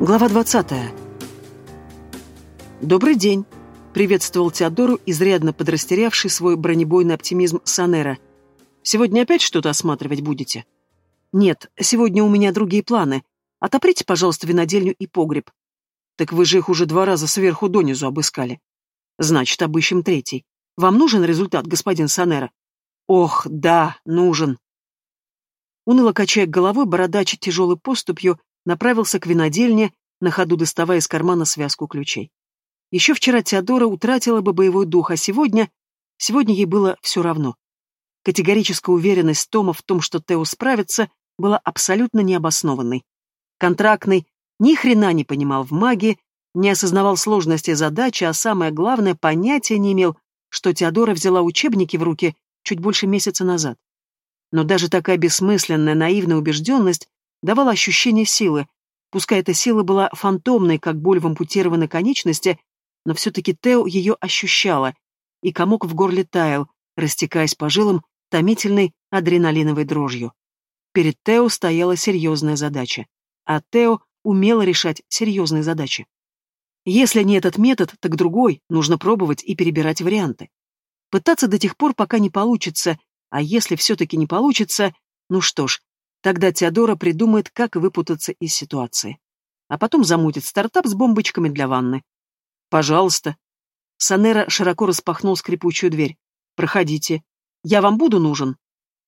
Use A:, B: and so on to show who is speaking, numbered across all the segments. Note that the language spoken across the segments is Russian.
A: Глава 20. «Добрый день», — приветствовал Теодору, изрядно подрастерявший свой бронебойный оптимизм Санера. «Сегодня опять что-то осматривать будете?» «Нет, сегодня у меня другие планы. Отоприте, пожалуйста, винодельню и погреб». «Так вы же их уже два раза сверху донизу обыскали». «Значит, обыщем третий. Вам нужен результат, господин Санера?» «Ох, да, нужен». Уныло качая головой, бородач тяжелой поступью направился к винодельне, на ходу доставая из кармана связку ключей. Еще вчера Теодора утратила бы боевой дух, а сегодня... Сегодня ей было все равно. Категорическая уверенность Тома в том, что Тео справится, была абсолютно необоснованной. Контрактный ни хрена не понимал в магии, не осознавал сложности задачи, а самое главное, понятия не имел, что Теодора взяла учебники в руки чуть больше месяца назад. Но даже такая бессмысленная, наивная убежденность давала ощущение силы. Пускай эта сила была фантомной, как боль в ампутированной конечности, но все-таки Тео ее ощущала, и комок в горле таял, растекаясь по жилам томительной адреналиновой дрожью. Перед Тео стояла серьезная задача, а Тео умела решать серьезные задачи. Если не этот метод, так другой, нужно пробовать и перебирать варианты. Пытаться до тех пор, пока не получится, а если все-таки не получится, ну что ж, тогда Теодора придумает, как выпутаться из ситуации. А потом замутит стартап с бомбочками для ванны. Пожалуйста. Санера широко распахнул скрипучую дверь. Проходите. Я вам буду нужен?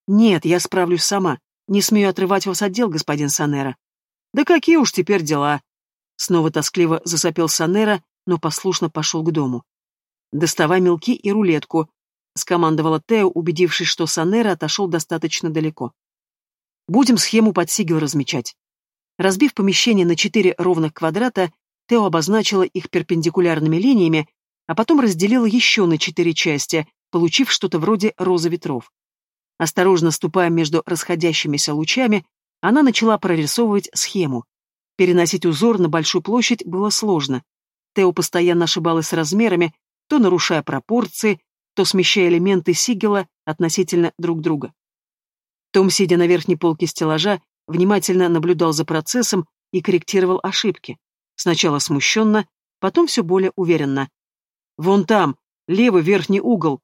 A: Нет, я справлюсь сама. Не смею отрывать вас от дел, господин Санера. Да какие уж теперь дела. Снова тоскливо засопел Санера, но послушно пошел к дому. Доставай мелки и рулетку, — скомандовала Тео, убедившись, что Санера отошел достаточно далеко. «Будем схему под сигел размечать». Разбив помещение на четыре ровных квадрата, Тео обозначила их перпендикулярными линиями, а потом разделила еще на четыре части, получив что-то вроде розы ветров. Осторожно ступая между расходящимися лучами, она начала прорисовывать схему. Переносить узор на большую площадь было сложно. Тео постоянно ошибалась с размерами, то нарушая пропорции, то смещая элементы сигела относительно друг друга. Том, сидя на верхней полке стеллажа, внимательно наблюдал за процессом и корректировал ошибки. Сначала смущенно, потом все более уверенно. «Вон там, левый верхний угол.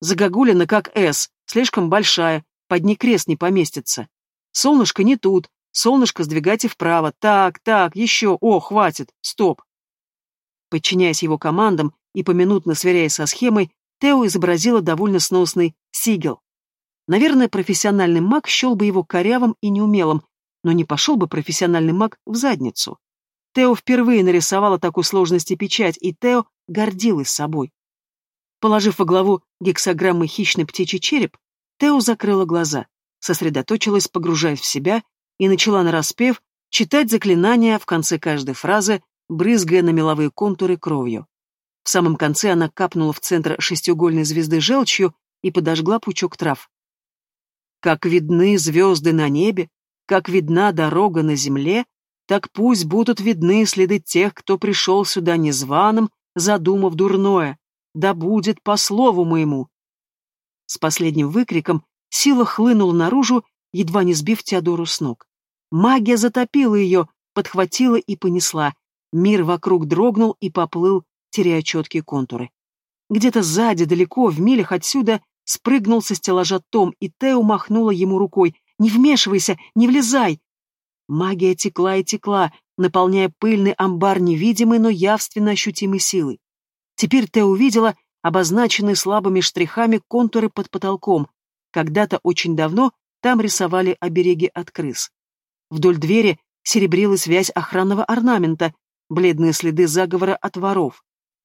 A: Загогулина как «С», слишком большая, под ней крест не поместится. Солнышко не тут, солнышко сдвигайте вправо, так, так, еще, о, хватит, стоп». Подчиняясь его командам и поминутно сверяясь со схемой, Тео изобразила довольно сносный сигел. Наверное, профессиональный маг счел бы его корявым и неумелым, но не пошел бы профессиональный маг в задницу. Тео впервые нарисовала такой сложности печать, и Тео гордилась собой. Положив во главу гексограммы хищный птичий череп, Тео закрыла глаза, сосредоточилась, погружаясь в себя, и начала нараспев читать заклинания в конце каждой фразы, брызгая на меловые контуры кровью. В самом конце она капнула в центр шестиугольной звезды желчью и подожгла пучок трав. Как видны звезды на небе, как видна дорога на земле, так пусть будут видны следы тех, кто пришел сюда незваным, задумав дурное, да будет по слову моему. С последним выкриком сила хлынула наружу, едва не сбив Теодору с ног. Магия затопила ее, подхватила и понесла. Мир вокруг дрогнул и поплыл теряя четкие контуры. Где-то сзади, далеко, в милях отсюда, спрыгнул со стеллажа Том, и Тео махнула ему рукой. «Не вмешивайся, не влезай!» Магия текла и текла, наполняя пыльный амбар невидимой, но явственно ощутимой силой. Теперь Тео увидела обозначенные слабыми штрихами контуры под потолком. Когда-то очень давно там рисовали обереги от крыс. Вдоль двери серебрилась вязь охранного орнамента, бледные следы заговора от воров.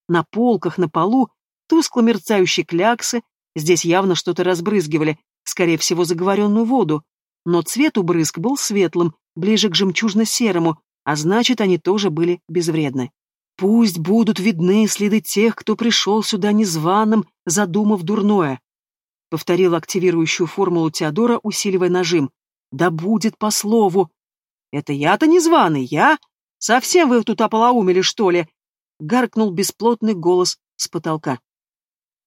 A: На полках, на полу, тускло мерцающие кляксы, здесь явно что-то разбрызгивали, скорее всего, заговоренную воду, но цвет у брызг был светлым, ближе к жемчужно-серому, а значит, они тоже были безвредны. Пусть будут видны следы тех, кто пришел сюда незваным, задумав дурное. Повторил активирующую формулу Теодора, усиливая нажим. Да будет по слову. Это я-то незваный, я? Совсем вы тут ополоумели, что ли? гаркнул бесплотный голос с потолка.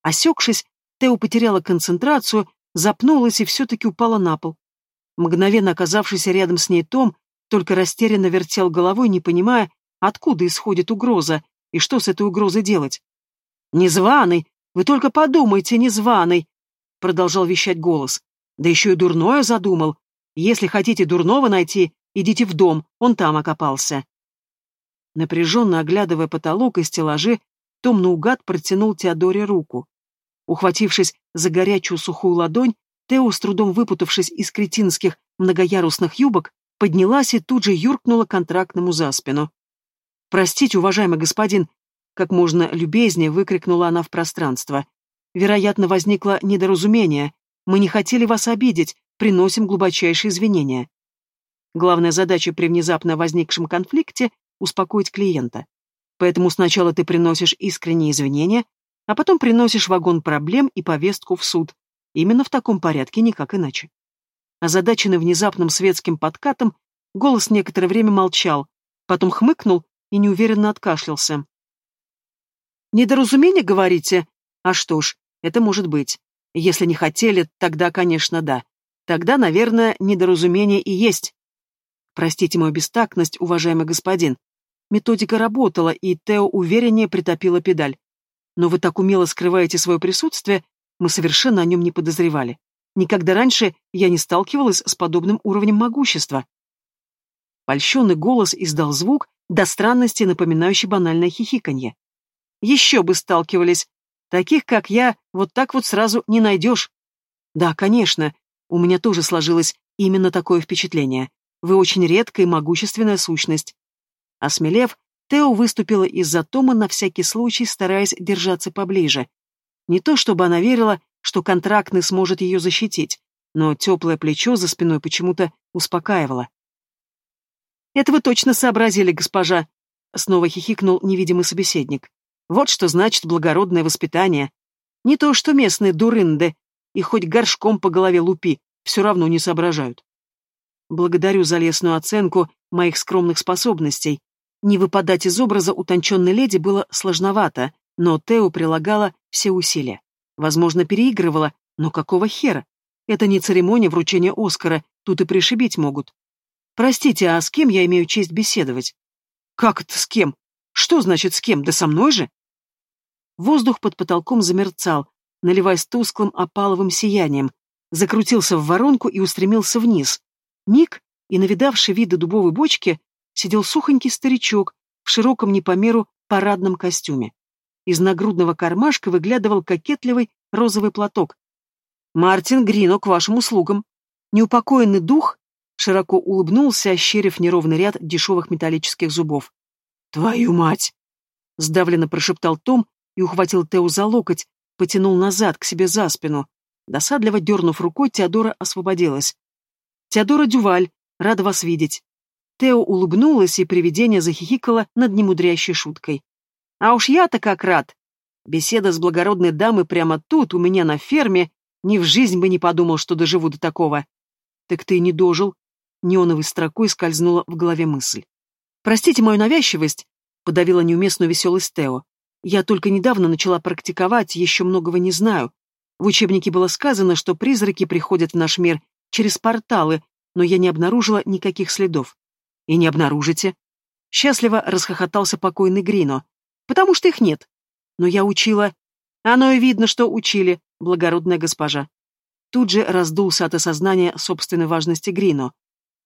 A: Осекшись, Тео потеряла концентрацию, запнулась и все-таки упала на пол. Мгновенно оказавшийся рядом с ней Том только растерянно вертел головой, не понимая, откуда исходит угроза и что с этой угрозой делать. «Незваный! Вы только подумайте, незваный!» Продолжал вещать голос. «Да еще и дурное задумал. Если хотите дурного найти, идите в дом, он там окопался». Напряженно оглядывая потолок и стеллажи, том наугад протянул Теодоре руку. Ухватившись за горячую сухую ладонь, Тео, с трудом выпутавшись из кретинских многоярусных юбок, поднялась и тут же юркнула контрактному за спину. «Простите, уважаемый господин!» Как можно любезнее выкрикнула она в пространство. «Вероятно, возникло недоразумение. Мы не хотели вас обидеть, приносим глубочайшие извинения». Главная задача при внезапно возникшем конфликте — успокоить клиента. Поэтому сначала ты приносишь искренние извинения, а потом приносишь вагон проблем и повестку в суд. Именно в таком порядке, никак иначе. Озадаченный внезапным светским подкатом, голос некоторое время молчал, потом хмыкнул и неуверенно откашлялся. «Недоразумение, говорите? А что ж, это может быть. Если не хотели, тогда, конечно, да. Тогда, наверное, недоразумение и есть. Простите мою бестактность, уважаемый господин. Методика работала, и Тео увереннее притопила педаль. Но вы так умело скрываете свое присутствие, мы совершенно о нем не подозревали. Никогда раньше я не сталкивалась с подобным уровнем могущества. Польщенный голос издал звук, до странности напоминающий банальное хихиканье. Еще бы сталкивались. Таких, как я, вот так вот сразу не найдешь. Да, конечно, у меня тоже сложилось именно такое впечатление. Вы очень редкая и могущественная сущность. Осмелев, Тео выступила из-за Тома на всякий случай, стараясь держаться поближе. Не то чтобы она верила, что контрактный сможет ее защитить, но теплое плечо за спиной почему-то успокаивало. «Это вы точно сообразили, госпожа!» — снова хихикнул невидимый собеседник. «Вот что значит благородное воспитание. Не то что местные дурынды, и хоть горшком по голове лупи, все равно не соображают. Благодарю за лесную оценку моих скромных способностей. Не выпадать из образа утонченной леди было сложновато, но Тео прилагала все усилия. Возможно, переигрывала, но какого хера? Это не церемония вручения Оскара, тут и пришибить могут. Простите, а с кем я имею честь беседовать? Как это с кем? Что значит с кем? Да со мной же? Воздух под потолком замерцал, наливаясь тусклым опаловым сиянием, закрутился в воронку и устремился вниз. Миг, и навидавший виды дубовой бочки, сидел сухонький старичок в широком не по меру парадном костюме. Из нагрудного кармашка выглядывал кокетливый розовый платок. «Мартин Грино, к вашим услугам!» Неупокоенный дух широко улыбнулся, ощерив неровный ряд дешевых металлических зубов. «Твою мать!» — сдавленно прошептал Том и ухватил Тео за локоть, потянул назад, к себе за спину. Досадливо дернув рукой, Теодора освободилась. «Теодора Дюваль, рада вас видеть!» Тео улыбнулась, и привидение захихикало над немудрящей шуткой. А уж я-то как рад. Беседа с благородной дамой прямо тут, у меня на ферме, ни в жизнь бы не подумал, что доживу до такого. Так ты не дожил. Неоновой строкой скользнула в голове мысль. Простите мою навязчивость, подавила неуместную веселость Тео. Я только недавно начала практиковать, еще многого не знаю. В учебнике было сказано, что призраки приходят в наш мир через порталы, но я не обнаружила никаких следов. И не обнаружите. Счастливо расхохотался покойный Грино. Потому что их нет. Но я учила. Оно и видно, что учили, благородная госпожа. Тут же раздулся от осознания собственной важности Грино.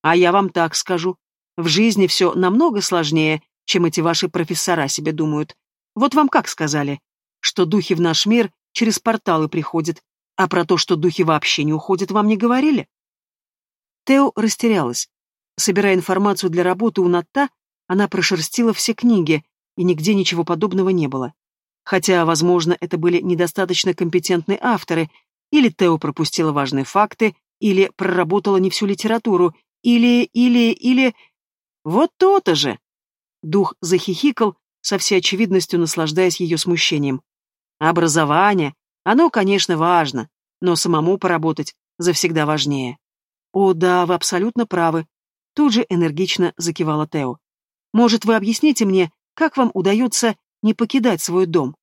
A: А я вам так скажу. В жизни все намного сложнее, чем эти ваши профессора себе думают. Вот вам как сказали? Что духи в наш мир через порталы приходят, а про то, что духи вообще не уходят, вам не говорили? Тео растерялась. Собирая информацию для работы у Натта, она прошерстила все книги, и нигде ничего подобного не было. Хотя, возможно, это были недостаточно компетентные авторы, или Тео пропустила важные факты, или проработала не всю литературу, или, или, или... Вот то-то же! Дух захихикал, со всей очевидностью наслаждаясь ее смущением. Образование, оно, конечно, важно, но самому поработать завсегда важнее. О, да, вы абсолютно правы. Тут же энергично закивала Тео. Может, вы объясните мне, как вам удается не покидать свой дом?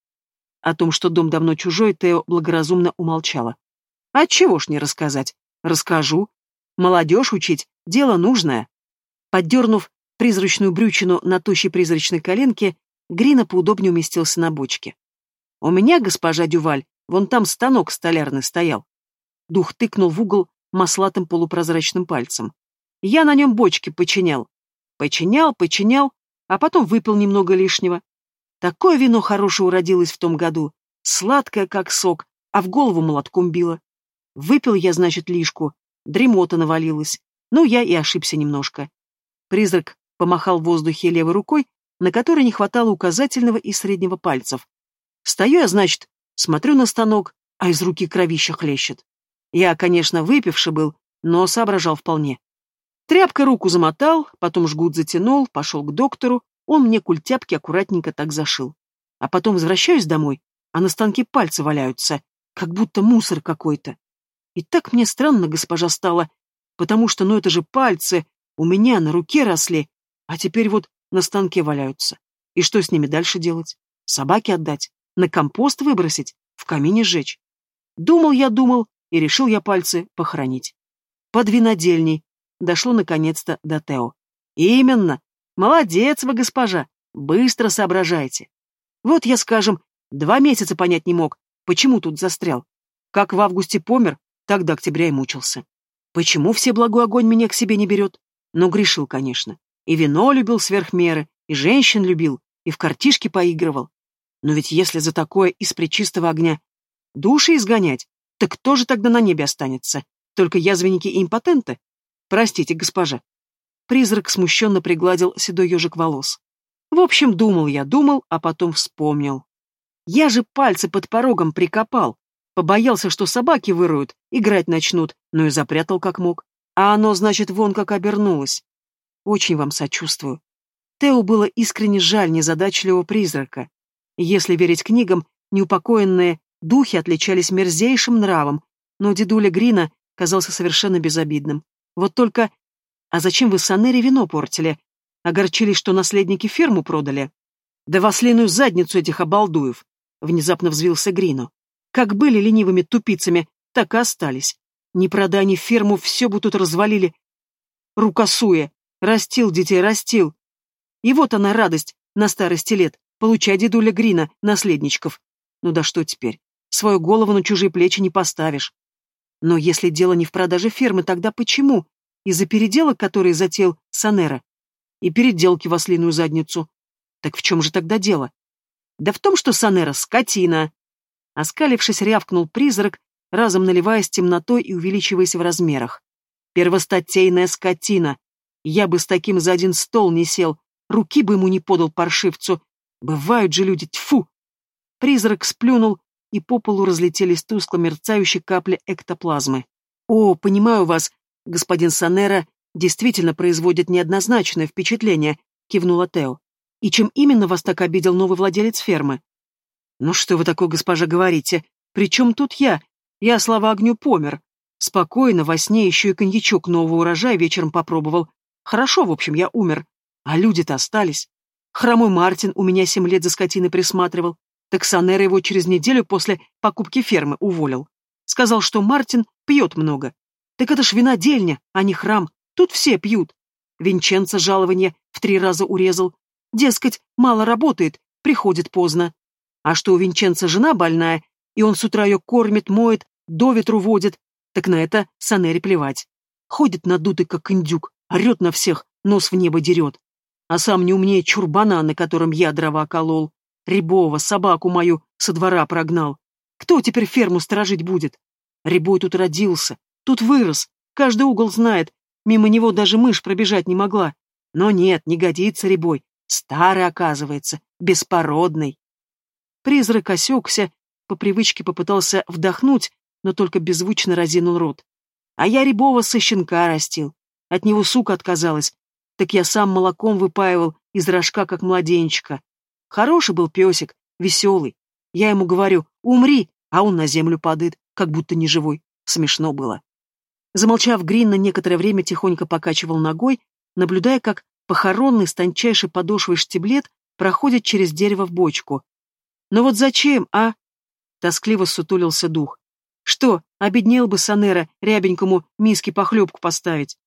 A: О том, что дом давно чужой, Тео благоразумно умолчала. А чего ж не рассказать? Расскажу. Молодежь учить — дело нужное. Поддернув призрачную брючину на тощей призрачной коленке, Грина поудобнее уместился на бочке. «У меня, госпожа Дюваль, вон там станок столярный стоял». Дух тыкнул в угол маслатым полупрозрачным пальцем. «Я на нем бочки починял. Починял, починял, а потом выпил немного лишнего. Такое вино хорошее уродилось в том году, сладкое, как сок, а в голову молотком било. Выпил я, значит, лишку, дремота навалилась. Ну, я и ошибся немножко. Призрак помахал в воздухе левой рукой, на которой не хватало указательного и среднего пальцев. Стою я, значит, смотрю на станок, а из руки кровища хлещет. Я, конечно, выпивший был, но соображал вполне. Тряпкой руку замотал, потом жгут затянул, пошел к доктору, он мне культяпки аккуратненько так зашил. А потом возвращаюсь домой, а на станке пальцы валяются, как будто мусор какой-то. И так мне странно, госпожа, стало, потому что, ну это же пальцы, у меня на руке росли, а теперь вот на станке валяются. И что с ними дальше делать? Собаке отдать? На компост выбросить? В камине сжечь? Думал я, думал, и решил я пальцы похоронить. Под винодельней. Дошло наконец-то до Тео. Именно. Молодец вы, госпожа. Быстро соображаете. Вот я, скажем, два месяца понять не мог, почему тут застрял. Как в августе помер, так до октября и мучился. Почему все благой огонь меня к себе не берет? Но грешил, конечно. И вино любил сверх меры, и женщин любил, и в картишки поигрывал. Но ведь если за такое из причистого огня души изгонять, так кто же тогда на небе останется? Только язвенники и импотенты? Простите, госпожа. Призрак смущенно пригладил седой ежик волос. В общем, думал я, думал, а потом вспомнил. Я же пальцы под порогом прикопал. Побоялся, что собаки выруют, играть начнут, но и запрятал как мог. А оно, значит, вон как обернулось. Очень вам сочувствую. Тео было искренне жаль незадачливого призрака. Если верить книгам, неупокоенные духи отличались мерзейшим нравом, но дедуля Грина казался совершенно безобидным. Вот только... А зачем вы Санере вино портили? Огорчились, что наследники ферму продали? Да в задницу этих обалдуев! Внезапно взвился Грино. Как были ленивыми тупицами, так и остались. Не продай ни ферму, все бы тут развалили. Рукосуя. Растил детей, растил. И вот она радость на старости лет. Получай, дедуля Грина, наследничков. Ну да что теперь? Свою голову на чужие плечи не поставишь. Но если дело не в продаже фермы, тогда почему? Из-за переделок, которые затеял Санера. И переделки в ослиную задницу. Так в чем же тогда дело? Да в том, что Санера — скотина. Оскалившись, рявкнул призрак, разом наливаясь темнотой и увеличиваясь в размерах. Первостатейная скотина. Я бы с таким за один стол не сел, руки бы ему не подал паршивцу. Бывают же люди, тьфу! Призрак сплюнул, и по полу разлетелись тускло мерцающие капли эктоплазмы. «О, понимаю вас, господин Санера действительно производит неоднозначное впечатление», — кивнула Тео. «И чем именно вас так обидел новый владелец фермы?» «Ну что вы такое, госпожа, говорите? Причем тут я? Я, слава огню, помер. Спокойно, во сне еще и коньячок нового урожая вечером попробовал. Хорошо, в общем, я умер. А люди-то остались. Хромой Мартин у меня семь лет за скотиной присматривал. Так Санера его через неделю после покупки фермы уволил. Сказал, что Мартин пьет много. Так это ж винодельня, а не храм. Тут все пьют. Винченца жалование в три раза урезал. Дескать, мало работает, приходит поздно. А что у Винченца жена больная, и он с утра ее кормит, моет, до ветру водит, так на это Санере плевать. Ходит надутый, как индюк, орет на всех, нос в небо дерет. А сам не умнее чурбана, на котором я дрова колол. Рябова, собаку мою, со двора прогнал. Кто теперь ферму сторожить будет? Рябой тут родился, тут вырос, каждый угол знает, мимо него даже мышь пробежать не могла. Но нет, не годится Рябой, старый оказывается, беспородный. Призрак осекся, по привычке попытался вдохнуть, но только беззвучно разинул рот. А я Рябова со щенка растил. От него сука отказалась. Так я сам молоком выпаивал из рожка, как младенчика. Хороший был песик, веселый. Я ему говорю, умри, а он на землю падает, как будто не живой. Смешно было. Замолчав, Грин на некоторое время тихонько покачивал ногой, наблюдая, как похоронный с тончайшей подошвой штиблет проходит через дерево в бочку. Но вот зачем, а? Тоскливо сутулился дух. Что, обеднел бы Санера рябенькому миски похлебку поставить?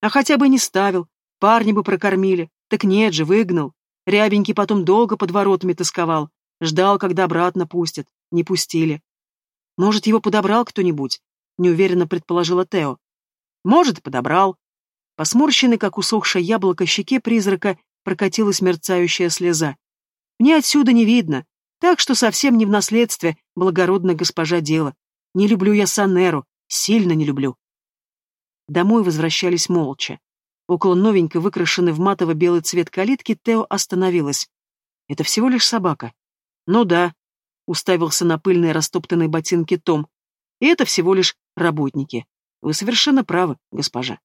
A: А хотя бы не ставил, Парни бы прокормили. Так нет же, выгнал. Рябенький потом долго под воротами тосковал. Ждал, когда обратно пустят. Не пустили. Может, его подобрал кто-нибудь? Неуверенно предположила Тео. Может, подобрал. По сморщенной, как усохшее яблоко, щеке призрака прокатилась мерцающая слеза. Мне отсюда не видно, так что совсем не в наследстве, благородная госпожа дело. Не люблю я Санеру, сильно не люблю. Домой возвращались молча. Около новенькой, выкрашенной в матово-белый цвет калитки, Тео остановилась. «Это всего лишь собака». «Ну да», — уставился на пыльные растоптанные ботинки Том. «И это всего лишь работники. Вы совершенно правы, госпожа».